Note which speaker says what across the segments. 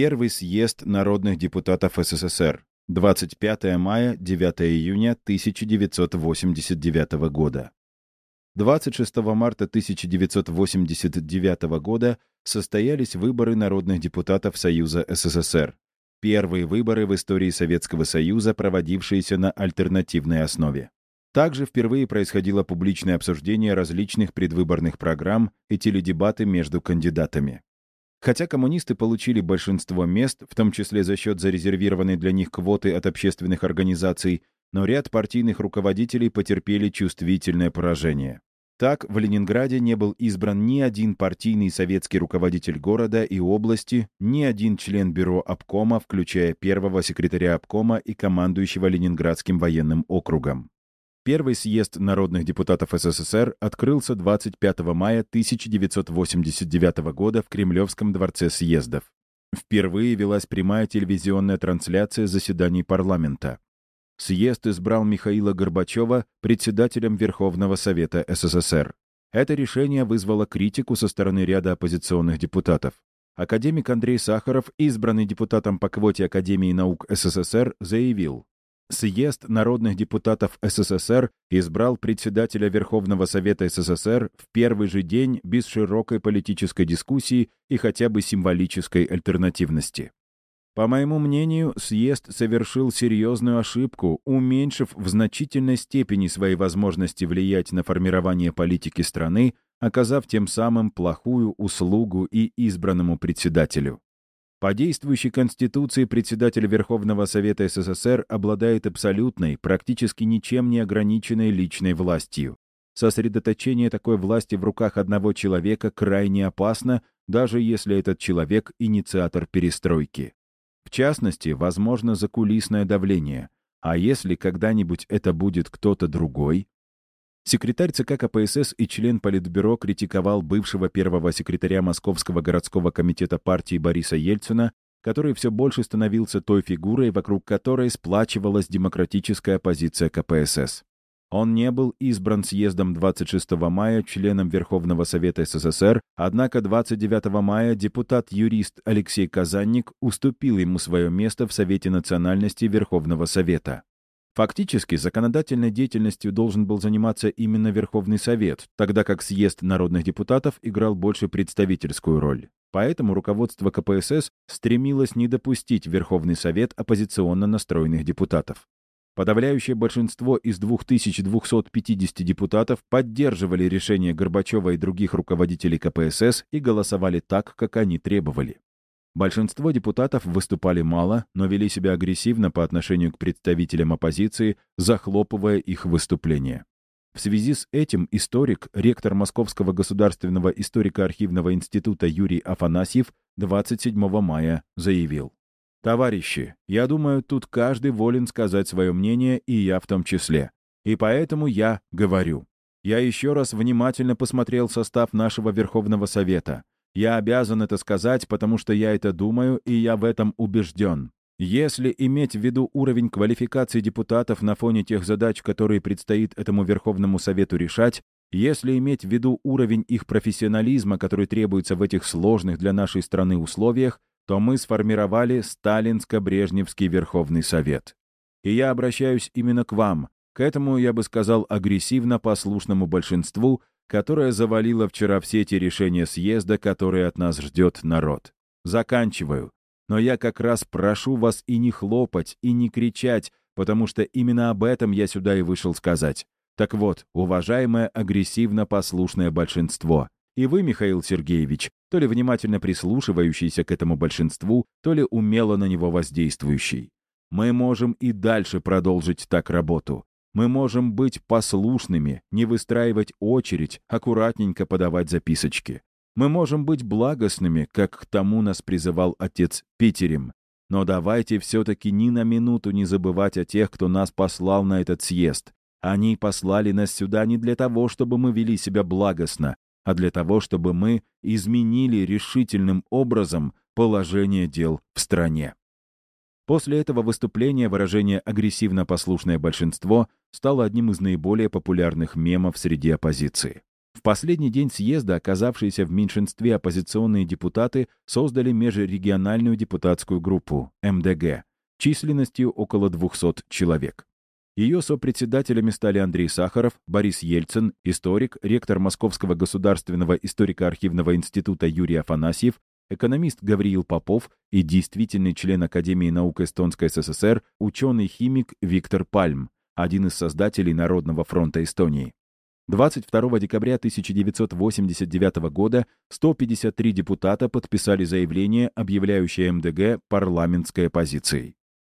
Speaker 1: Первый съезд народных депутатов СССР. 25 мая, 9 июня 1989 года. 26 марта 1989 года состоялись выборы народных депутатов Союза СССР. Первые выборы в истории Советского Союза, проводившиеся на альтернативной основе. Также впервые происходило публичное обсуждение различных предвыборных программ и теледебаты между кандидатами. Хотя коммунисты получили большинство мест, в том числе за счет зарезервированной для них квоты от общественных организаций, но ряд партийных руководителей потерпели чувствительное поражение. Так, в Ленинграде не был избран ни один партийный советский руководитель города и области, ни один член бюро обкома, включая первого секретаря обкома и командующего Ленинградским военным округом. Первый съезд народных депутатов СССР открылся 25 мая 1989 года в Кремлевском дворце съездов. Впервые велась прямая телевизионная трансляция заседаний парламента. Съезд избрал Михаила Горбачева председателем Верховного Совета СССР. Это решение вызвало критику со стороны ряда оппозиционных депутатов. Академик Андрей Сахаров, избранный депутатом по квоте Академии наук СССР, заявил, Съезд народных депутатов СССР избрал председателя Верховного Совета СССР в первый же день без широкой политической дискуссии и хотя бы символической альтернативности. По моему мнению, съезд совершил серьезную ошибку, уменьшив в значительной степени свои возможности влиять на формирование политики страны, оказав тем самым плохую услугу и избранному председателю. По действующей Конституции председатель Верховного Совета СССР обладает абсолютной, практически ничем не ограниченной личной властью. Сосредоточение такой власти в руках одного человека крайне опасно, даже если этот человек — инициатор перестройки. В частности, возможно закулисное давление. А если когда-нибудь это будет кто-то другой? Секретарь ЦК КПСС и член Политбюро критиковал бывшего первого секретаря Московского городского комитета партии Бориса Ельцина, который все больше становился той фигурой, вокруг которой сплачивалась демократическая оппозиция КПСС. Он не был избран съездом 26 мая членом Верховного Совета СССР, однако 29 мая депутат-юрист Алексей Казанник уступил ему свое место в Совете национальности Верховного Совета. Фактически, законодательной деятельностью должен был заниматься именно Верховный Совет, тогда как съезд народных депутатов играл больше представительскую роль. Поэтому руководство КПСС стремилось не допустить Верховный Совет оппозиционно настроенных депутатов. Подавляющее большинство из 2250 депутатов поддерживали решение Горбачева и других руководителей КПСС и голосовали так, как они требовали. Большинство депутатов выступали мало, но вели себя агрессивно по отношению к представителям оппозиции, захлопывая их выступления. В связи с этим историк, ректор Московского государственного историко-архивного института Юрий Афанасьев 27 мая заявил. «Товарищи, я думаю, тут каждый волен сказать свое мнение, и я в том числе. И поэтому я говорю. Я еще раз внимательно посмотрел состав нашего Верховного Совета. Я обязан это сказать, потому что я это думаю, и я в этом убежден. Если иметь в виду уровень квалификации депутатов на фоне тех задач, которые предстоит этому Верховному Совету решать, если иметь в виду уровень их профессионализма, который требуется в этих сложных для нашей страны условиях, то мы сформировали Сталинско-Брежневский Верховный Совет. И я обращаюсь именно к вам, к этому, я бы сказал, агрессивно послушному большинству, которая завалила вчера все те решения съезда, которые от нас ждет народ. Заканчиваю. Но я как раз прошу вас и не хлопать, и не кричать, потому что именно об этом я сюда и вышел сказать. Так вот, уважаемое агрессивно-послушное большинство, и вы, Михаил Сергеевич, то ли внимательно прислушивающийся к этому большинству, то ли умело на него воздействующий. Мы можем и дальше продолжить так работу. Мы можем быть послушными, не выстраивать очередь, аккуратненько подавать записочки. Мы можем быть благостными, как к тому нас призывал отец Питерем. Но давайте все-таки ни на минуту не забывать о тех, кто нас послал на этот съезд. Они послали нас сюда не для того, чтобы мы вели себя благостно, а для того, чтобы мы изменили решительным образом положение дел в стране. После этого выступления выражение «агрессивно-послушное большинство» стало одним из наиболее популярных мемов среди оппозиции. В последний день съезда оказавшиеся в меньшинстве оппозиционные депутаты создали межрегиональную депутатскую группу МДГ численностью около 200 человек. Ее сопредседателями стали Андрей Сахаров, Борис Ельцин, историк, ректор Московского государственного историко-архивного института Юрий Афанасьев, экономист Гавриил Попов и действительный член Академии наук Эстонской СССР, ученый-химик Виктор Пальм, один из создателей Народного фронта Эстонии. 22 декабря 1989 года 153 депутата подписали заявление, объявляющее МДГ парламентской оппозицией.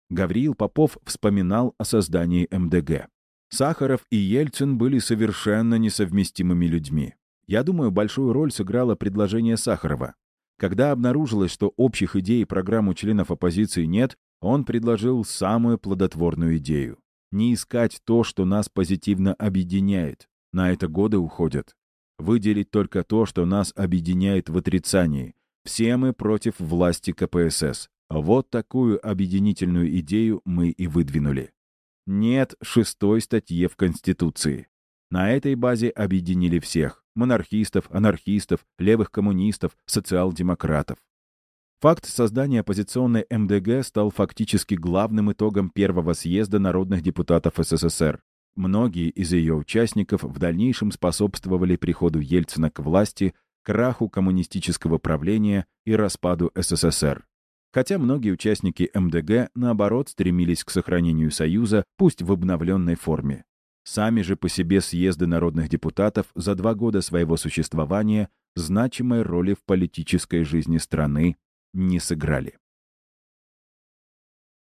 Speaker 1: Гавриил Попов вспоминал о создании МДГ. Сахаров и Ельцин были совершенно несовместимыми людьми. Я думаю, большую роль сыграло предложение Сахарова. Когда обнаружилось, что общих идей и программ у членов оппозиции нет, он предложил самую плодотворную идею. Не искать то, что нас позитивно объединяет, на это годы уходят. Выделить только то, что нас объединяет в отрицании. Все мы против власти КПСС. Вот такую объединительную идею мы и выдвинули. Нет шестой статьи в Конституции. На этой базе объединили всех – монархистов, анархистов, левых коммунистов, социал-демократов. Факт создания оппозиционной МДГ стал фактически главным итогом первого съезда народных депутатов СССР. Многие из ее участников в дальнейшем способствовали приходу Ельцина к власти, краху коммунистического правления и распаду СССР. Хотя многие участники МДГ, наоборот, стремились к сохранению Союза, пусть в обновленной форме. Сами же по себе съезды народных депутатов за два года своего существования значимой роли в политической жизни страны не сыграли.